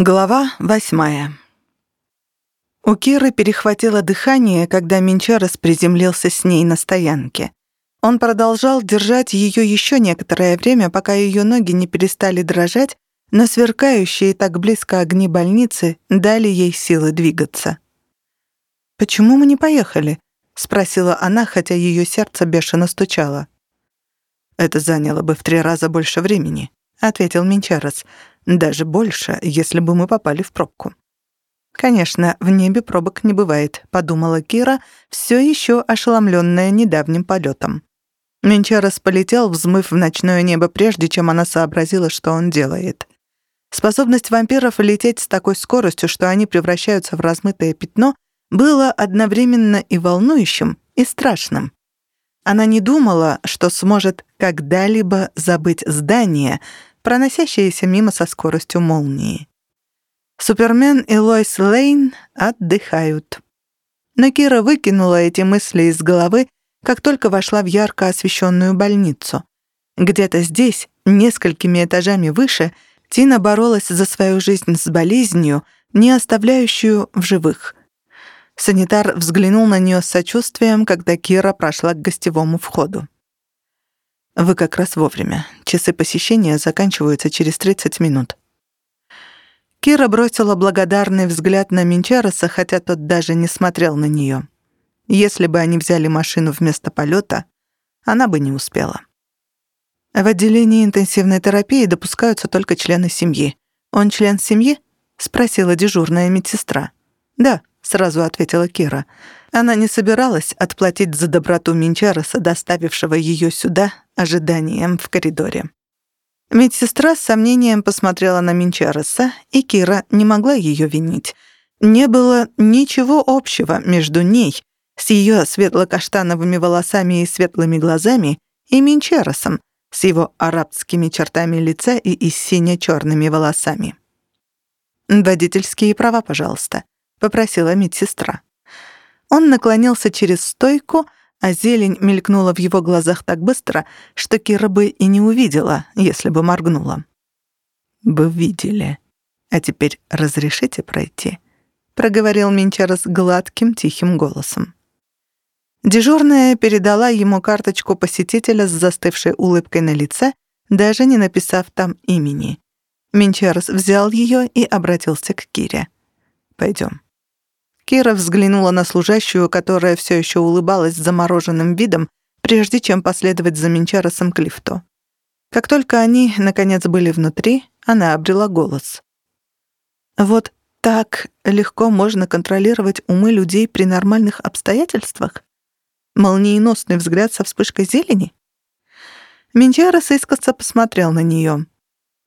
Глава восьмая. У Киры перехватило дыхание, когда Минчарес приземлился с ней на стоянке. Он продолжал держать ее еще некоторое время, пока ее ноги не перестали дрожать, но сверкающие так близко огни больницы дали ей силы двигаться. «Почему мы не поехали?» — спросила она, хотя ее сердце бешено стучало. «Это заняло бы в три раза больше времени», — ответил Минчарес. Даже больше, если бы мы попали в пробку. «Конечно, в небе пробок не бывает», — подумала Кира, все еще ошеломленная недавним полетом. Менчарос полетел, взмыв в ночное небо, прежде чем она сообразила, что он делает. Способность вампиров лететь с такой скоростью, что они превращаются в размытое пятно, было одновременно и волнующим, и страшным. Она не думала, что сможет когда-либо забыть здание, проносящиеся мимо со скоростью молнии. Супермен и Лойс Лейн отдыхают. Но Кира выкинула эти мысли из головы, как только вошла в ярко освещенную больницу. Где-то здесь, несколькими этажами выше, Тина боролась за свою жизнь с болезнью, не оставляющую в живых. Санитар взглянул на нее с сочувствием, когда Кира прошла к гостевому входу. Вы как раз вовремя. Часы посещения заканчиваются через 30 минут. Кира бросила благодарный взгляд на Минчароса, хотя тот даже не смотрел на нее. Если бы они взяли машину вместо полета, она бы не успела. В отделении интенсивной терапии допускаются только члены семьи. «Он член семьи?» — спросила дежурная медсестра. «Да», — сразу ответила Кира. Она не собиралась отплатить за доброту Минчароса, доставившего ее сюда, ожиданием в коридоре. Медсестра с сомнением посмотрела на Минчароса, и Кира не могла ее винить. Не было ничего общего между ней, с ее светло-каштановыми волосами и светлыми глазами, и Минчаросом, с его арабскими чертами лица и, сине-черными волосами. «Водительские права, пожалуйста», — попросила медсестра. Он наклонился через стойку, а зелень мелькнула в его глазах так быстро, что Кира бы и не увидела, если бы моргнула. «Вы видели. А теперь разрешите пройти?» — проговорил Минчарес гладким, тихим голосом. Дежурная передала ему карточку посетителя с застывшей улыбкой на лице, даже не написав там имени. Минчарес взял ее и обратился к Кире. «Пойдем». Кира взглянула на служащую, которая все еще улыбалась замороженным видом, прежде чем последовать за Минчаросом к лифту. Как только они, наконец, были внутри, она обрела голос. «Вот так легко можно контролировать умы людей при нормальных обстоятельствах? Молниеносный взгляд со вспышкой зелени?» Минчарос искоса посмотрел на нее.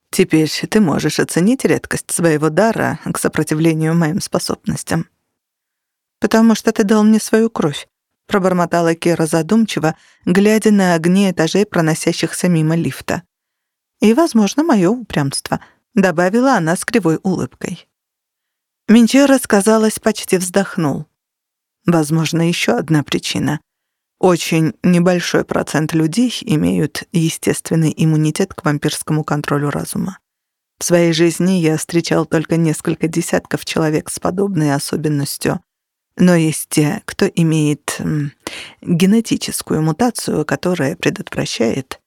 «Теперь ты можешь оценить редкость своего дара к сопротивлению моим способностям» потому что ты дал мне свою кровь», — пробормотала Кира задумчиво, глядя на огни этажей, проносящихся мимо лифта. «И, возможно, мое упрямство», — добавила она с кривой улыбкой. Минчера, казалось, почти вздохнул. Возможно, еще одна причина. Очень небольшой процент людей имеют естественный иммунитет к вампирскому контролю разума. В своей жизни я встречал только несколько десятков человек с подобной особенностью, но есть те, кто имеет генетическую мутацию, которая предотвращает.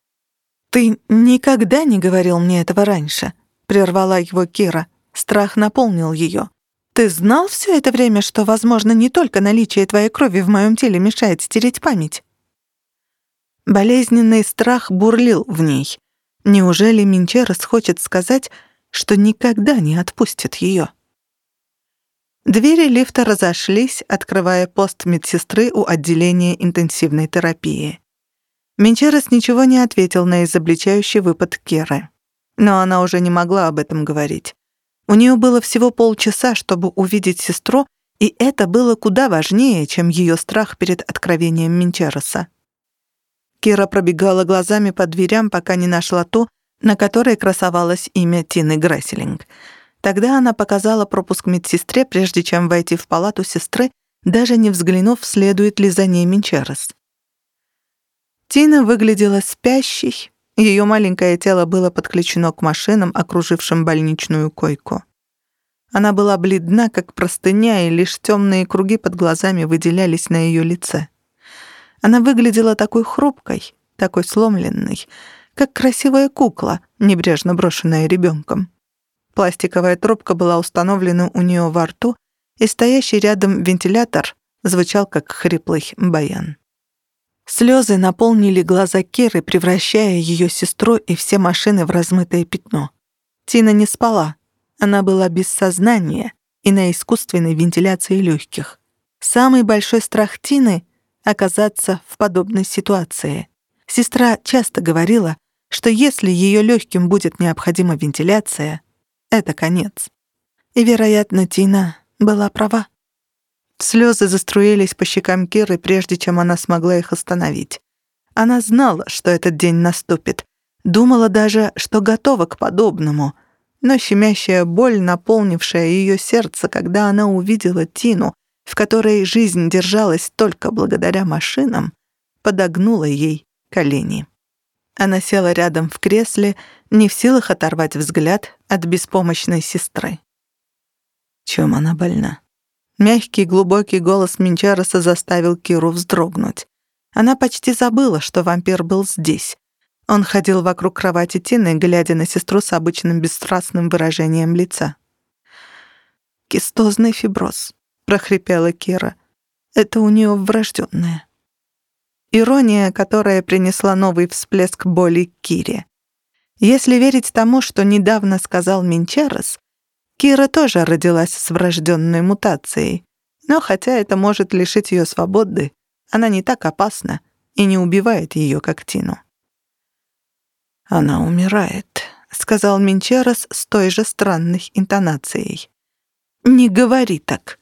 «Ты никогда не говорил мне этого раньше», — прервала его Кира. Страх наполнил ее. «Ты знал все это время, что, возможно, не только наличие твоей крови в моем теле мешает стереть память?» Болезненный страх бурлил в ней. Неужели Минчерос хочет сказать, что никогда не отпустит ее? Двери лифта разошлись, открывая пост медсестры у отделения интенсивной терапии. Менчерес ничего не ответил на изобличающий выпад Керы. Но она уже не могла об этом говорить. У нее было всего полчаса, чтобы увидеть сестру, и это было куда важнее, чем ее страх перед откровением Менчереса. Кира пробегала глазами по дверям, пока не нашла ту, на которой красовалось имя Тины Грасселинг — Тогда она показала пропуск медсестре, прежде чем войти в палату сестры, даже не взглянув, следует ли за ней Минчерес. Тина выглядела спящей, ее маленькое тело было подключено к машинам, окружившим больничную койку. Она была бледна, как простыня, и лишь темные круги под глазами выделялись на ее лице. Она выглядела такой хрупкой, такой сломленной, как красивая кукла, небрежно брошенная ребенком. Пластиковая трубка была установлена у нее во рту, и стоящий рядом вентилятор звучал как хриплый баян. Слезы наполнили глаза Киры, превращая ее сестру и все машины в размытое пятно. Тина не спала. Она была без сознания и на искусственной вентиляции легких. Самый большой страх Тины — оказаться в подобной ситуации. Сестра часто говорила, что если ее легким будет необходима вентиляция, это конец. И, вероятно, Тина была права. Слезы заструились по щекам Киры, прежде чем она смогла их остановить. Она знала, что этот день наступит. Думала даже, что готова к подобному. Но щемящая боль, наполнившая ее сердце, когда она увидела Тину, в которой жизнь держалась только благодаря машинам, подогнула ей колени. Она села рядом в кресле, не в силах оторвать взгляд от беспомощной сестры. Чем она больна? Мягкий глубокий голос Минчароса заставил Киру вздрогнуть. Она почти забыла, что вампир был здесь. Он ходил вокруг кровати Тины, глядя на сестру с обычным бесстрастным выражением лица. «Кистозный фиброз», — прохрипела Кира. «Это у нее врожденное». Ирония, которая принесла новый всплеск боли Кире. Если верить тому, что недавно сказал Минчарос, Кира тоже родилась с врожденной мутацией. Но хотя это может лишить ее свободы, она не так опасна и не убивает ее как Тину. «Она умирает», — сказал Минчерос с той же странной интонацией. «Не говори так».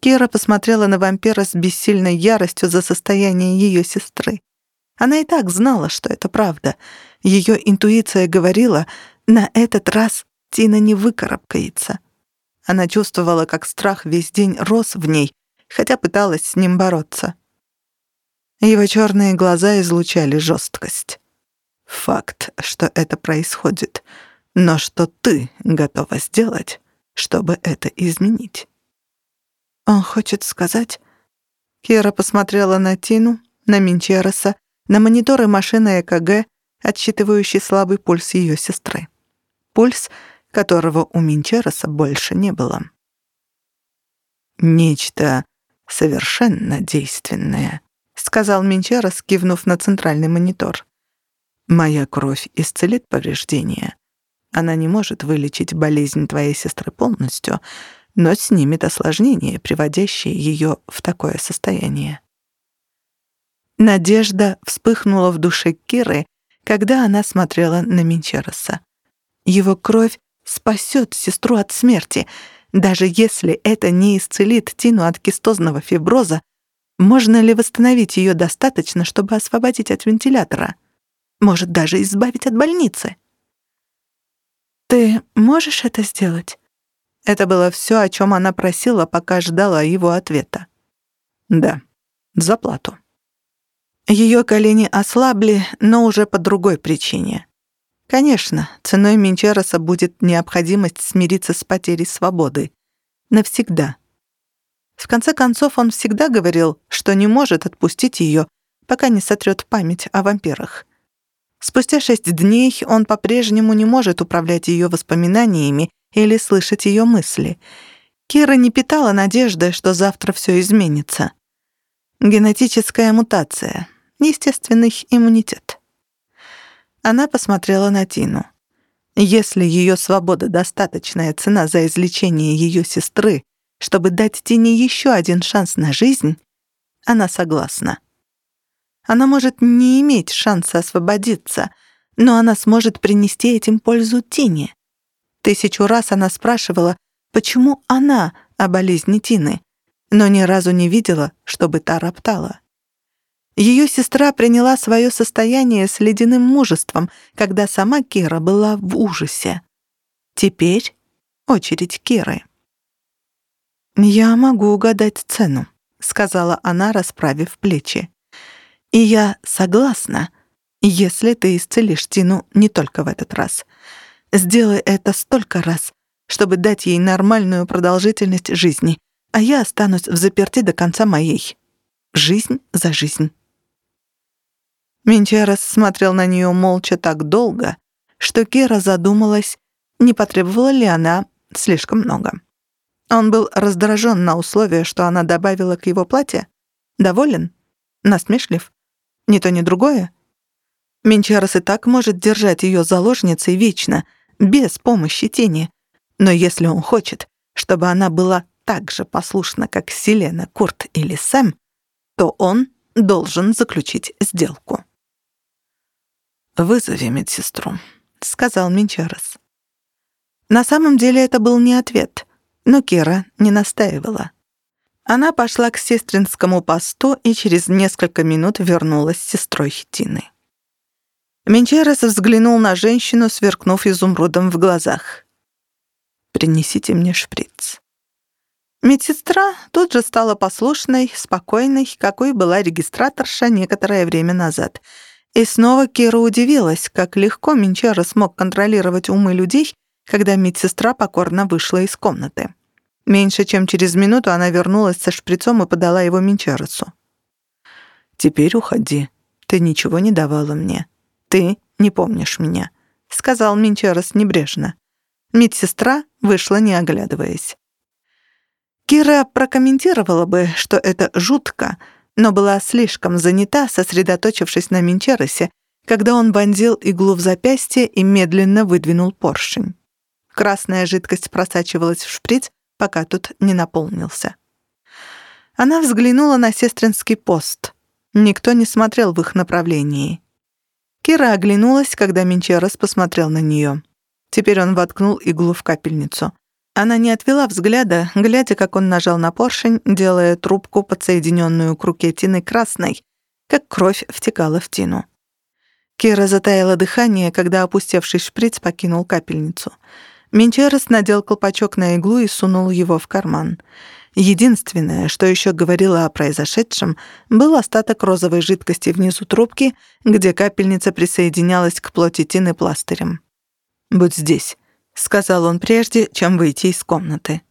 Кира посмотрела на вампира с бессильной яростью за состояние ее сестры. Она и так знала, что это правда. Ее интуиция говорила, на этот раз Тина не выкарабкается. Она чувствовала, как страх весь день рос в ней, хотя пыталась с ним бороться. Его черные глаза излучали жесткость. Факт, что это происходит, но что ты готова сделать, чтобы это изменить? Он хочет сказать... Кира посмотрела на Тину, на Минчероса, на мониторы машины ЭКГ, отсчитывающий слабый пульс ее сестры. Пульс — которого у Минчероса больше не было. «Нечто совершенно действенное», — сказал Минчерос, кивнув на центральный монитор. «Моя кровь исцелит повреждения. Она не может вылечить болезнь твоей сестры полностью, но снимет осложнения, приводящие ее в такое состояние». Надежда вспыхнула в душе Киры, когда она смотрела на Минчероса. Его кровь спасет сестру от смерти. Даже если это не исцелит Тину от кистозного фиброза, можно ли восстановить ее достаточно, чтобы освободить от вентилятора? Может, даже избавить от больницы? «Ты можешь это сделать?» Это было все, о чем она просила, пока ждала его ответа. «Да, за плату». Ее колени ослабли, но уже по другой причине. Конечно, ценой Минчероса будет необходимость смириться с потерей свободы. Навсегда. В конце концов, он всегда говорил, что не может отпустить ее, пока не сотрет память о вампирах. Спустя шесть дней он по-прежнему не может управлять ее воспоминаниями или слышать ее мысли. Кира не питала надежды, что завтра все изменится. Генетическая мутация, естественный иммунитет. Она посмотрела на Тину. Если ее свобода — достаточная цена за излечение ее сестры, чтобы дать Тине еще один шанс на жизнь, она согласна. Она может не иметь шанса освободиться, но она сможет принести этим пользу Тине. Тысячу раз она спрашивала, почему она о болезни Тины, но ни разу не видела, чтобы та роптала. Ее сестра приняла свое состояние с ледяным мужеством, когда сама Кира была в ужасе. Теперь очередь Киры. «Я могу угадать цену», — сказала она, расправив плечи. «И я согласна, если ты исцелишь Тину не только в этот раз. Сделай это столько раз, чтобы дать ей нормальную продолжительность жизни, а я останусь в заперти до конца моей. Жизнь за жизнь. Минчерос смотрел на нее молча так долго, что Кира задумалась, не потребовала ли она слишком много. Он был раздражен на условие, что она добавила к его платье. Доволен? Насмешлив? Ни то, ни другое? Минчарос и так может держать ее заложницей вечно, без помощи тени. Но если он хочет, чтобы она была так же послушна, как Селена, Курт или Сэм, то он должен заключить сделку. «Вызови медсестру», — сказал Минчарос. На самом деле это был не ответ, но Кира не настаивала. Она пошла к сестринскому посту и через несколько минут вернулась с сестрой Тины. Менчерес взглянул на женщину, сверкнув изумрудом в глазах. «Принесите мне шприц». Медсестра тут же стала послушной, спокойной, какой была регистраторша некоторое время назад. И снова Кира удивилась, как легко Менчера смог контролировать умы людей, когда медсестра покорно вышла из комнаты. Меньше чем через минуту она вернулась со шприцом и подала его Менчересу. «Теперь уходи. Ты ничего не давала мне. «Ты не помнишь меня», — сказал Минчерос небрежно. Медсестра вышла, не оглядываясь. Кира прокомментировала бы, что это жутко, но была слишком занята, сосредоточившись на Минчеросе, когда он вонзил иглу в запястье и медленно выдвинул поршень. Красная жидкость просачивалась в шприц, пока тут не наполнился. Она взглянула на сестринский пост. Никто не смотрел в их направлении. Кира оглянулась, когда Минчерос посмотрел на нее. Теперь он воткнул иглу в капельницу. Она не отвела взгляда, глядя, как он нажал на поршень, делая трубку, подсоединенную к руке Тины красной, как кровь втекала в Тину. Кира затаила дыхание, когда опустевший шприц покинул капельницу. Минчерос надел колпачок на иглу и сунул его в карман. Единственное, что еще говорило о произошедшем, был остаток розовой жидкости внизу трубки, где капельница присоединялась к плоти Тины пластырем. «Будь здесь», — сказал он прежде, чем выйти из комнаты.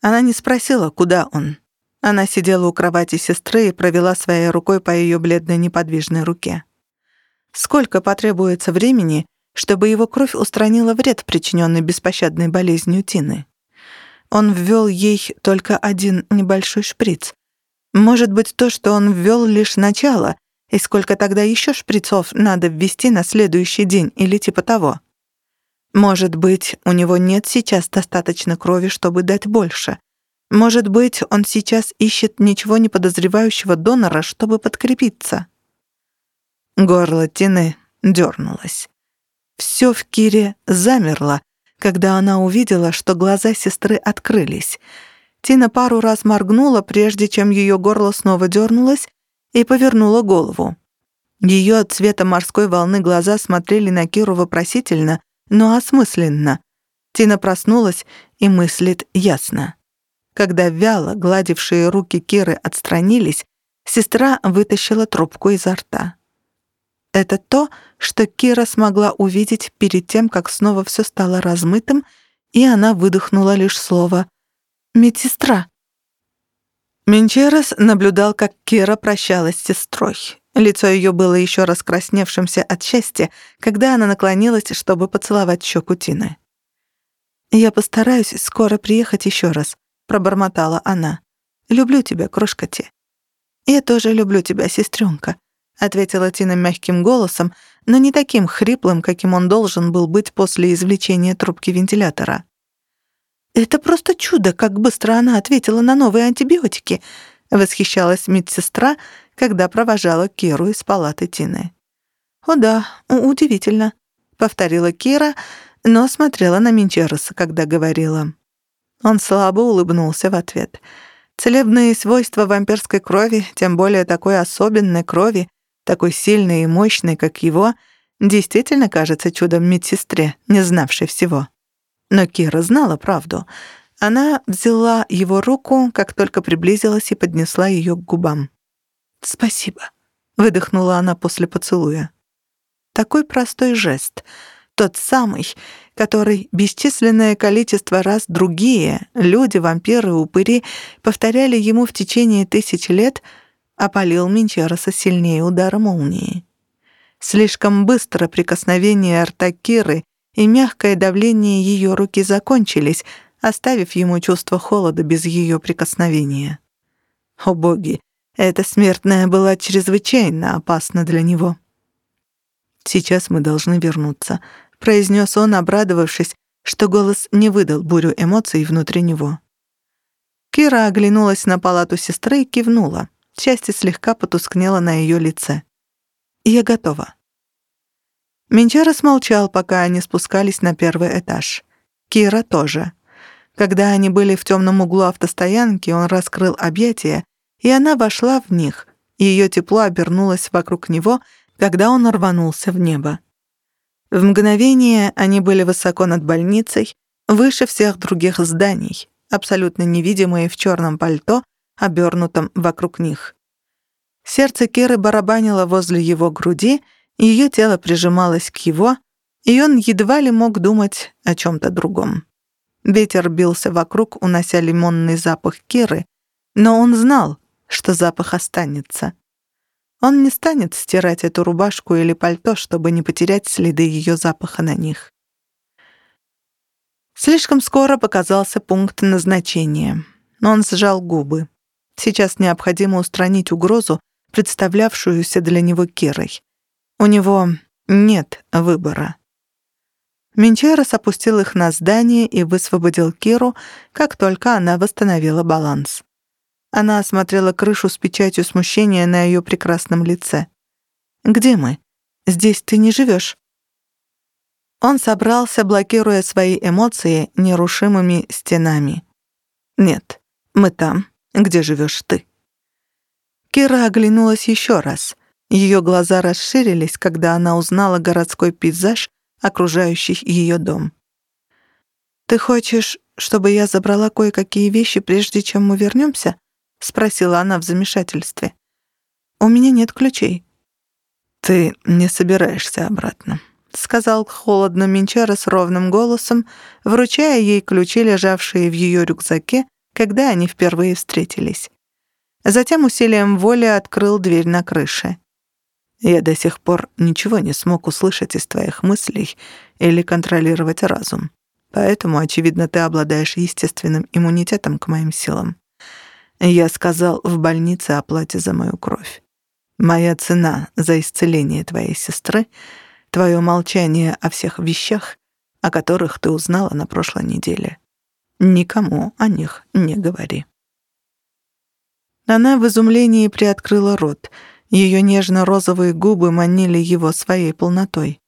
Она не спросила, куда он. Она сидела у кровати сестры и провела своей рукой по ее бледной неподвижной руке. Сколько потребуется времени, чтобы его кровь устранила вред, причиненный беспощадной болезнью Тины? Он ввел ей только один небольшой шприц. Может быть, то, что он ввел лишь начало, и сколько тогда еще шприцов надо ввести на следующий день или типа того. Может быть, у него нет сейчас достаточно крови, чтобы дать больше. Может быть, он сейчас ищет ничего не подозревающего донора, чтобы подкрепиться. Горло Тины дернулось. Все в Кире замерло, когда она увидела, что глаза сестры открылись. Тина пару раз моргнула, прежде чем ее горло снова дернулось, и повернула голову. Ее от цвета морской волны глаза смотрели на Киру вопросительно, но осмысленно. Тина проснулась и мыслит ясно. Когда вяло гладившие руки Киры отстранились, сестра вытащила трубку изо рта. Это то, что Кира смогла увидеть перед тем, как снова все стало размытым, и она выдохнула лишь слово «Медсестра». Менчерес наблюдал, как Кира прощалась с сестрой. Лицо ее было еще раскрасневшимся от счастья, когда она наклонилась, чтобы поцеловать щеку Тины. «Я постараюсь скоро приехать еще раз», — пробормотала она. «Люблю тебя, крошка Ти». «Я тоже люблю тебя, сестренка», — ответила Тина мягким голосом, но не таким хриплым, каким он должен был быть после извлечения трубки вентилятора. «Это просто чудо, как быстро она ответила на новые антибиотики», — восхищалась медсестра, когда провожала Киру из палаты Тины. «О да, удивительно», — повторила Кира, но смотрела на Минчероса, когда говорила. Он слабо улыбнулся в ответ. Целебные свойства вампирской крови, тем более такой особенной крови, такой сильный и мощный, как его, действительно кажется чудом медсестре, не знавшей всего. Но Кира знала правду. Она взяла его руку, как только приблизилась и поднесла ее к губам. «Спасибо», — выдохнула она после поцелуя. Такой простой жест, Тот самый, который бесчисленное количество раз другие, люди, вампиры, упыри, повторяли ему в течение тысяч лет, опалил Минчероса сильнее удара молнии. Слишком быстро прикосновение рта Киры и мягкое давление ее руки закончились, оставив ему чувство холода без ее прикосновения. О боги, эта смертная была чрезвычайно опасна для него. «Сейчас мы должны вернуться», — произнес он, обрадовавшись, что голос не выдал бурю эмоций внутри него. Кира оглянулась на палату сестры и кивнула. Счастье слегка потускнело на ее лице. «Я готова». Менчара смолчал, пока они спускались на первый этаж. Кира тоже. Когда они были в темном углу автостоянки, он раскрыл объятия, и она вошла в них. Ее тепло обернулось вокруг него, когда он рванулся в небо. В мгновение они были высоко над больницей, выше всех других зданий, абсолютно невидимые в черном пальто, обернутом вокруг них. Сердце Керы барабанило возле его груди, ее тело прижималось к его, и он едва ли мог думать о чем-то другом. Ветер бился вокруг, унося лимонный запах Киры, но он знал, что запах останется. Он не станет стирать эту рубашку или пальто, чтобы не потерять следы ее запаха на них. Слишком скоро показался пункт назначения. Он сжал губы. Сейчас необходимо устранить угрозу, представлявшуюся для него Кирой. У него нет выбора. Менчерос опустил их на здание и высвободил Киру, как только она восстановила баланс. Она осмотрела крышу с печатью смущения на ее прекрасном лице. «Где мы? Здесь ты не живешь. Он собрался, блокируя свои эмоции нерушимыми стенами. «Нет, мы там, где живешь ты». Кира оглянулась еще раз. Ее глаза расширились, когда она узнала городской пейзаж, окружающий ее дом. «Ты хочешь, чтобы я забрала кое-какие вещи, прежде чем мы вернемся? — спросила она в замешательстве. «У меня нет ключей». «Ты не собираешься обратно», — сказал холодно Минчара с ровным голосом, вручая ей ключи, лежавшие в ее рюкзаке, когда они впервые встретились. Затем усилием воли открыл дверь на крыше. «Я до сих пор ничего не смог услышать из твоих мыслей или контролировать разум, поэтому, очевидно, ты обладаешь естественным иммунитетом к моим силам. Я сказал в больнице о плате за мою кровь. Моя цена за исцеление твоей сестры — твое молчание о всех вещах, о которых ты узнала на прошлой неделе. Никому о них не говори». Она в изумлении приоткрыла рот. Ее нежно-розовые губы манили его своей полнотой.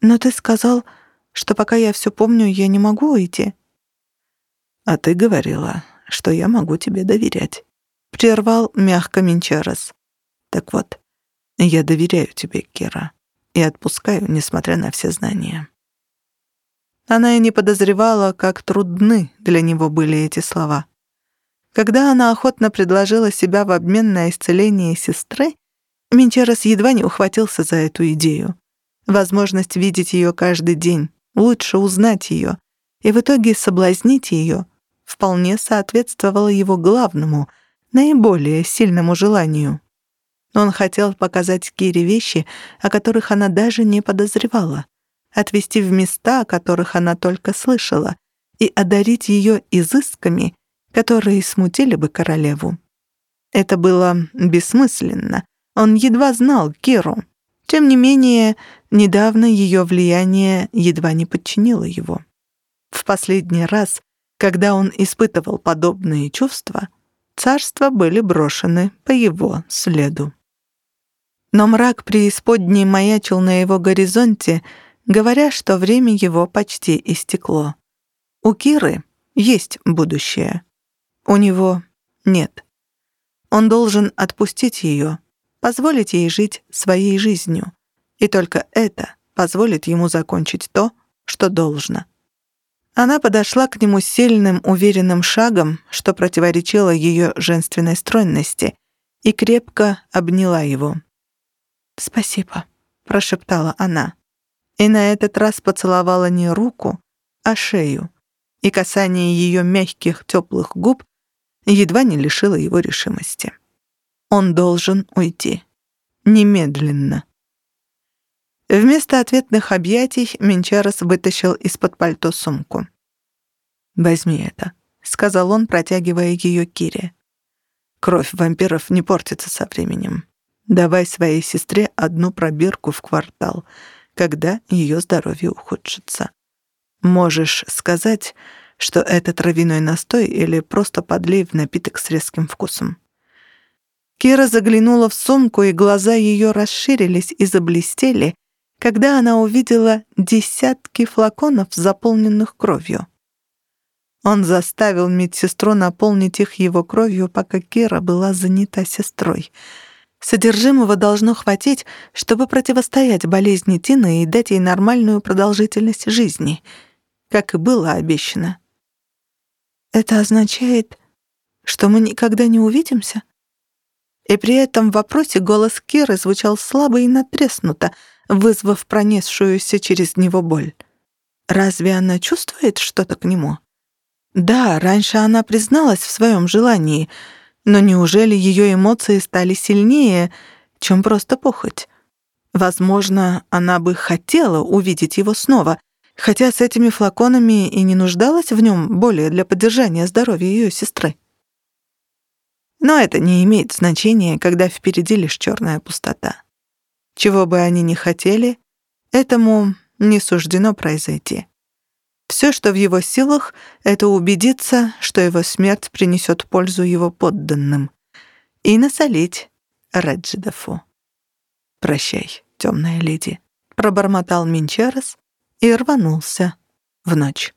«Но ты сказал, что пока я все помню, я не могу уйти». «А ты говорила, что я могу тебе доверять», — прервал мягко Минчарес. «Так вот, я доверяю тебе, Кира, и отпускаю, несмотря на все знания». Она и не подозревала, как трудны для него были эти слова. Когда она охотно предложила себя в обмен на исцеление сестры, Минчерес едва не ухватился за эту идею. Возможность видеть ее каждый день, лучше узнать ее и в итоге соблазнить ее вполне соответствовало его главному, наиболее сильному желанию. Он хотел показать Кире вещи, о которых она даже не подозревала, отвести в места, о которых она только слышала, и одарить ее изысками, которые смутили бы королеву. Это было бессмысленно. Он едва знал Киру. Тем не менее, недавно ее влияние едва не подчинило его. В последний раз когда он испытывал подобные чувства, царства были брошены по его следу. Но мрак преисподней маячил на его горизонте, говоря, что время его почти истекло. У Киры есть будущее. У него нет. Он должен отпустить ее, позволить ей жить своей жизнью. И только это позволит ему закончить то, что должно. Она подошла к нему сильным, уверенным шагом, что противоречило ее женственной стройности, и крепко обняла его. «Спасибо», — прошептала она. и на этот раз поцеловала не руку, а шею, и касание ее мягких теплых губ едва не лишило его решимости. Он должен уйти. Немедленно. Вместо ответных объятий Менчарос вытащил из-под пальто сумку. «Возьми это», — сказал он, протягивая ее Кире. «Кровь вампиров не портится со временем. Давай своей сестре одну пробирку в квартал, когда ее здоровье ухудшится. Можешь сказать, что это травяной настой или просто подлей в напиток с резким вкусом». Кира заглянула в сумку, и глаза ее расширились и заблестели, когда она увидела десятки флаконов, заполненных кровью. Он заставил медсестру наполнить их его кровью, пока Кира была занята сестрой. Содержимого должно хватить, чтобы противостоять болезни Тины и дать ей нормальную продолжительность жизни, как и было обещано. «Это означает, что мы никогда не увидимся?» И при этом в вопросе голос Киры звучал слабо и натреснуто, вызвав пронесшуюся через него боль. Разве она чувствует что-то к нему? Да, раньше она призналась в своем желании, но неужели ее эмоции стали сильнее, чем просто похоть? Возможно, она бы хотела увидеть его снова, хотя с этими флаконами и не нуждалась в нем более для поддержания здоровья ее сестры. Но это не имеет значения, когда впереди лишь черная пустота. Чего бы они ни хотели, этому не суждено произойти. Все, что в его силах, это убедиться, что его смерть принесет пользу его подданным, и насолить Реджидофу. «Прощай, темная леди», — пробормотал Минчарес и рванулся в ночь.